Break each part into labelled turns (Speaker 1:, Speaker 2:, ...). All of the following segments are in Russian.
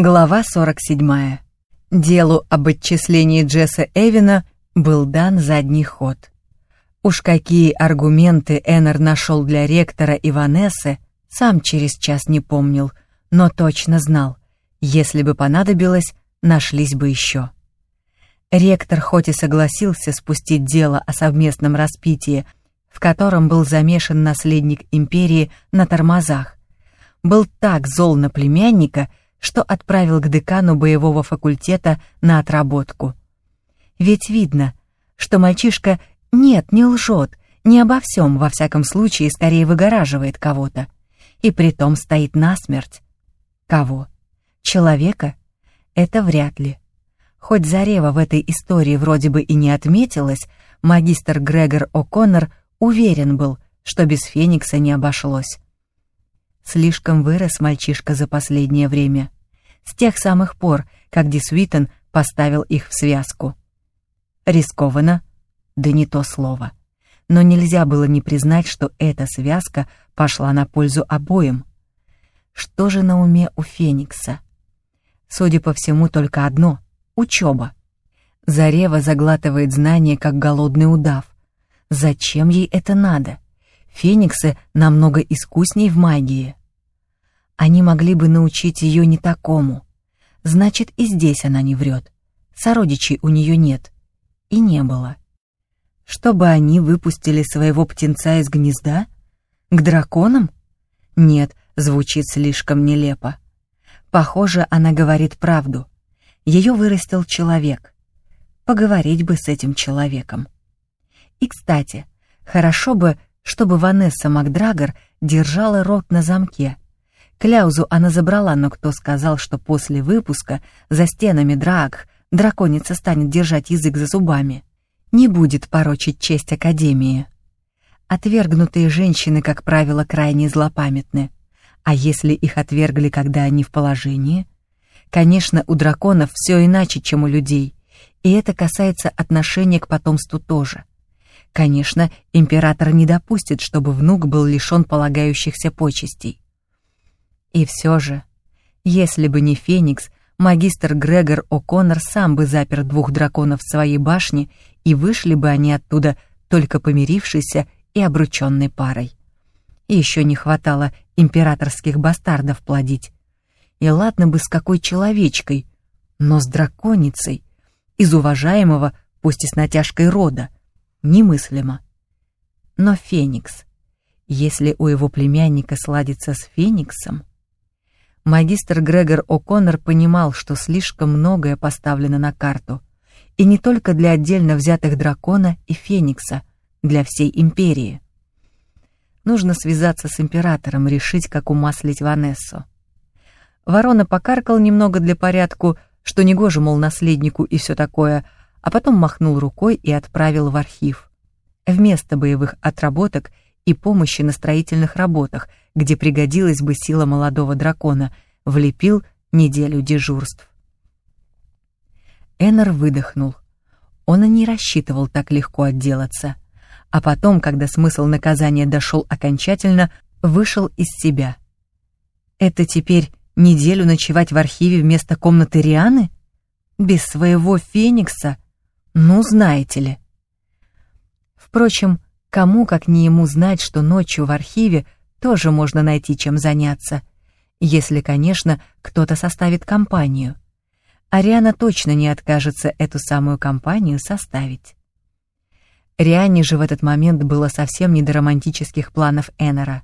Speaker 1: Глава 47. Делу об отчислении Джесса Эвина был дан задний ход. Уж какие аргументы Эннер нашел для ректора и Ванессы, сам через час не помнил, но точно знал, если бы понадобилось, нашлись бы еще. Ректор хоть и согласился спустить дело о совместном распитии, в котором был замешан наследник империи на тормозах, был так зол на племянника, что отправил к декану боевого факультета на отработку. Ведь видно, что мальчишка нет, не лжет, не обо всем, во всяком случае, скорее выгораживает кого-то. И притом стоит насмерть. Кого? Человека? Это вряд ли. Хоть Зарева в этой истории вроде бы и не отметилась, магистр Грегор О'Коннор уверен был, что без Феникса не обошлось. Слишком вырос мальчишка за последнее время. С тех самых пор, как Дисвитон поставил их в связку. Рискованно? Да не то слово. Но нельзя было не признать, что эта связка пошла на пользу обоим. Что же на уме у Феникса? Судя по всему, только одно — учеба. Зарева заглатывает знания, как голодный удав. Зачем ей это надо? Фениксы намного искусней в магии. Они могли бы научить ее не такому. Значит, и здесь она не врет. Сородичей у нее нет. И не было. Чтобы они выпустили своего птенца из гнезда? К драконам? Нет, звучит слишком нелепо. Похоже, она говорит правду. Ее вырастил человек. Поговорить бы с этим человеком. И, кстати, хорошо бы, чтобы Ванесса Макдрагор держала рот на замке — Кляузу она забрала, но кто сказал, что после выпуска за стенами драк драконица станет держать язык за зубами? Не будет порочить честь Академии. Отвергнутые женщины, как правило, крайне злопамятны. А если их отвергли, когда они в положении? Конечно, у драконов все иначе, чем у людей, и это касается отношения к потомству тоже. Конечно, император не допустит, чтобы внук был лишен полагающихся почестей. И все же, если бы не Феникс, магистр Грегор О'Коннор сам бы запер двух драконов в своей башне, и вышли бы они оттуда только помирившейся и обрученной парой. И еще не хватало императорских бастардов плодить. И ладно бы с какой человечкой, но с драконицей, из уважаемого, пусть и с натяжкой рода, немыслимо. Но Феникс, если у его племянника сладится с Фениксом, Магистр Грегор О'Коннор понимал, что слишком многое поставлено на карту. И не только для отдельно взятых дракона и Феникса, для всей империи. Нужно связаться с императором, решить, как умаслить Ванессу. Ворона покаркал немного для порядку, что негоже, мол, наследнику и все такое, а потом махнул рукой и отправил в архив. Вместо боевых отработок и помощи на строительных работах, где пригодилась бы сила молодого дракона, влепил неделю дежурств. Эннер выдохнул. Он и не рассчитывал так легко отделаться. А потом, когда смысл наказания дошел окончательно, вышел из себя. Это теперь неделю ночевать в архиве вместо комнаты Рианы? Без своего Феникса? Ну, знаете ли. Впрочем, Кому, как не ему, знать, что ночью в архиве тоже можно найти чем заняться, если, конечно, кто-то составит компанию. Ариана точно не откажется эту самую компанию составить. Риане же в этот момент было совсем не до романтических планов Эннера.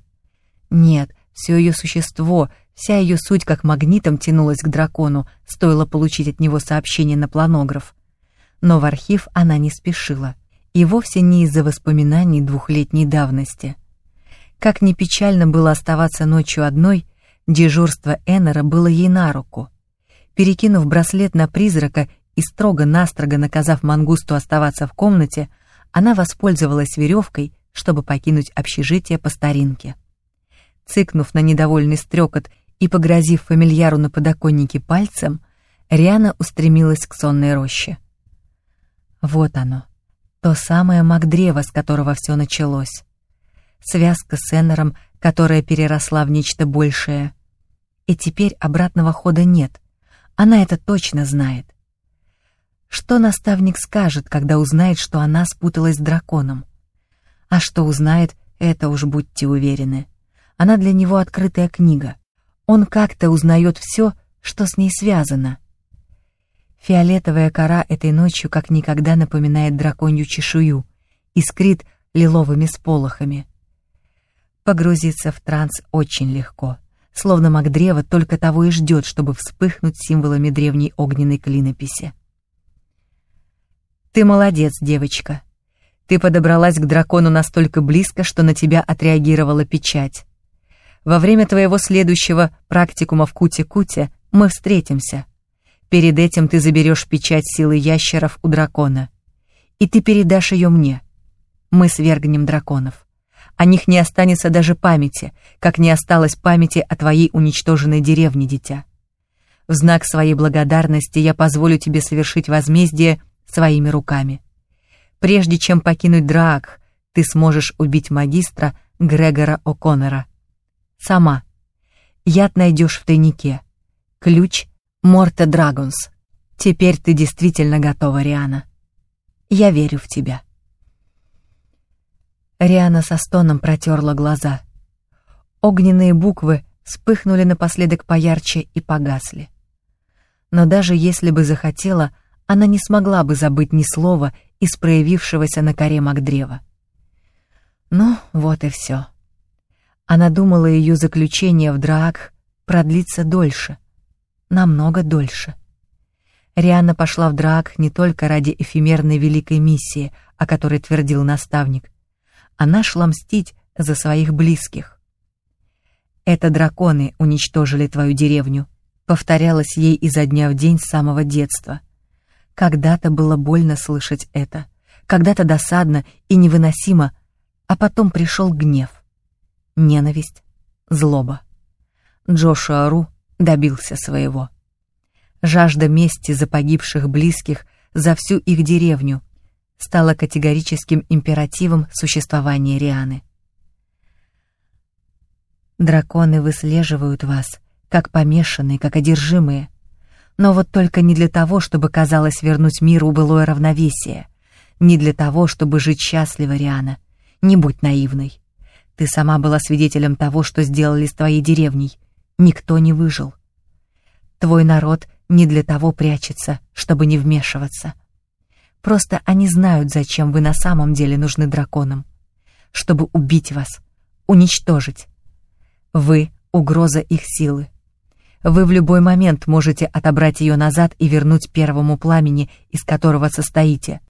Speaker 1: Нет, все ее существо, вся ее суть как магнитом тянулась к дракону, стоило получить от него сообщение на планограф. Но в архив она не спешила — и вовсе не из-за воспоминаний двухлетней давности. Как ни печально было оставаться ночью одной, дежурство Эннера было ей на руку. Перекинув браслет на призрака и строго-настрого наказав мангусту оставаться в комнате, она воспользовалась веревкой, чтобы покинуть общежитие по старинке. Цыкнув на недовольный стрекот и погрозив фамильяру на подоконнике пальцем, Риана устремилась к сонной роще. Вот оно, то самое Макдрево, с которого все началось. Связка с Эннером, которая переросла в нечто большее. И теперь обратного хода нет. Она это точно знает. Что наставник скажет, когда узнает, что она спуталась с драконом? А что узнает, это уж будьте уверены. Она для него открытая книга. Он как-то узнает все, что с ней связано. Фиолетовая кора этой ночью как никогда напоминает драконью чешую, искрит лиловыми сполохами. Погрузиться в транс очень легко, словно маг древа только того и ждет, чтобы вспыхнуть символами древней огненной клинописи. «Ты молодец, девочка. Ты подобралась к дракону настолько близко, что на тебя отреагировала печать. Во время твоего следующего практикума в Куте-Куте мы встретимся. Перед этим ты заберешь печать силы ящеров у дракона. И ты передашь ее мне. Мы свергнем драконов. О них не останется даже памяти, как не осталось памяти о твоей уничтоженной деревне, дитя. В знак своей благодарности я позволю тебе совершить возмездие своими руками. Прежде чем покинуть Драак, ты сможешь убить магистра Грегора О'Коннора сама. Яд найдешь в тайнике. Ключ Морте Драгонс. Теперь ты действительно готова, Риана. Я верю в тебя. Риана со стоном протерла глаза. Огненные буквы вспыхнули напоследок поярче и погасли. Но даже если бы захотела, она не смогла бы забыть ни слова из проявившегося на коре Макдрева. Ну, вот и все. Она думала, ее заключение в Драак продлится дольше, намного дольше. Риана пошла в Драак не только ради эфемерной великой миссии, о которой твердил наставник. Она шла мстить за своих близких. «Это драконы уничтожили твою деревню», — повторялось ей изо дня в день с самого детства. Когда-то было больно слышать это, когда-то досадно и невыносимо, а потом пришел гнев ненависть, злоба. Джошуа Ру добился своего. Жажда мести за погибших близких за всю их деревню стала категорическим императивом существования Рианы. Драконы выслеживают вас, как помешанные, как одержимые. Но вот только не для того, чтобы, казалось, вернуть миру былое равновесие. Не для того, чтобы жить счастливо, Риана. Не будь наивной. Ты сама была свидетелем того, что сделали с твоей деревней. Никто не выжил. Твой народ не для того прячется, чтобы не вмешиваться. Просто они знают, зачем вы на самом деле нужны драконам. Чтобы убить вас, уничтожить. Вы — угроза их силы. Вы в любой момент можете отобрать ее назад и вернуть первому пламени, из которого состоите.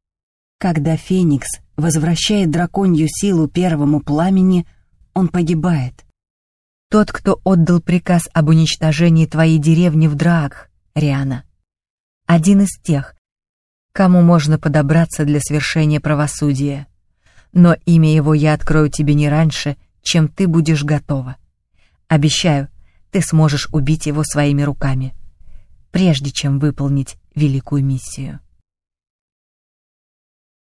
Speaker 1: Когда Феникс возвращает драконью силу первому пламени, он погибает. Тот, кто отдал приказ об уничтожении твоей деревни в Драагх, Риана. Один из тех, кому можно подобраться для свершения правосудия. Но имя его я открою тебе не раньше, чем ты будешь готова. Обещаю, ты сможешь убить его своими руками, прежде чем выполнить великую миссию.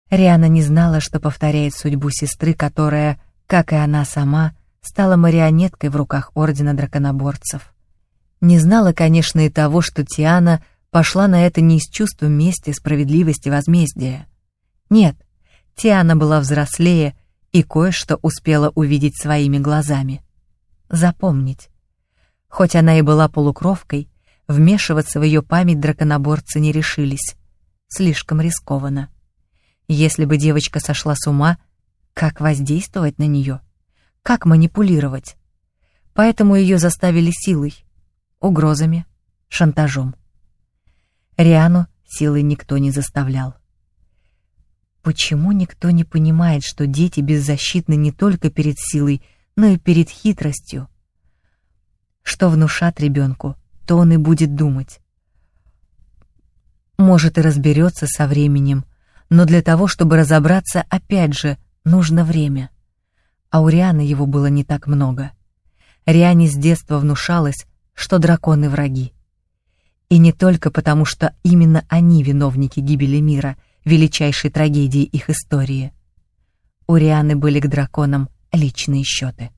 Speaker 1: Риана не знала, что повторяет судьбу сестры, которая как и она сама, стала марионеткой в руках Ордена Драконоборцев. Не знала, конечно, и того, что Тиана пошла на это не из чувства мести, справедливости, возмездия. Нет, Тиана была взрослее и кое-что успела увидеть своими глазами. Запомнить. Хоть она и была полукровкой, вмешиваться в ее память драконоборцы не решились. Слишком рискованно. Если бы девочка сошла с ума — как воздействовать на нее? Как манипулировать? Поэтому ее заставили силой, угрозами, шантажом. Риану силой никто не заставлял. Почему никто не понимает, что дети беззащитны не только перед силой, но и перед хитростью? Что внушат ребенку, то он и будет думать. Может и разберется со временем, но для того, чтобы разобраться, опять же, Нужно время. А у Рианы его было не так много. Риане с детства внушалось, что драконы враги. И не только потому, что именно они виновники гибели мира, величайшей трагедии их истории. У Рианы были к драконам личные счеты.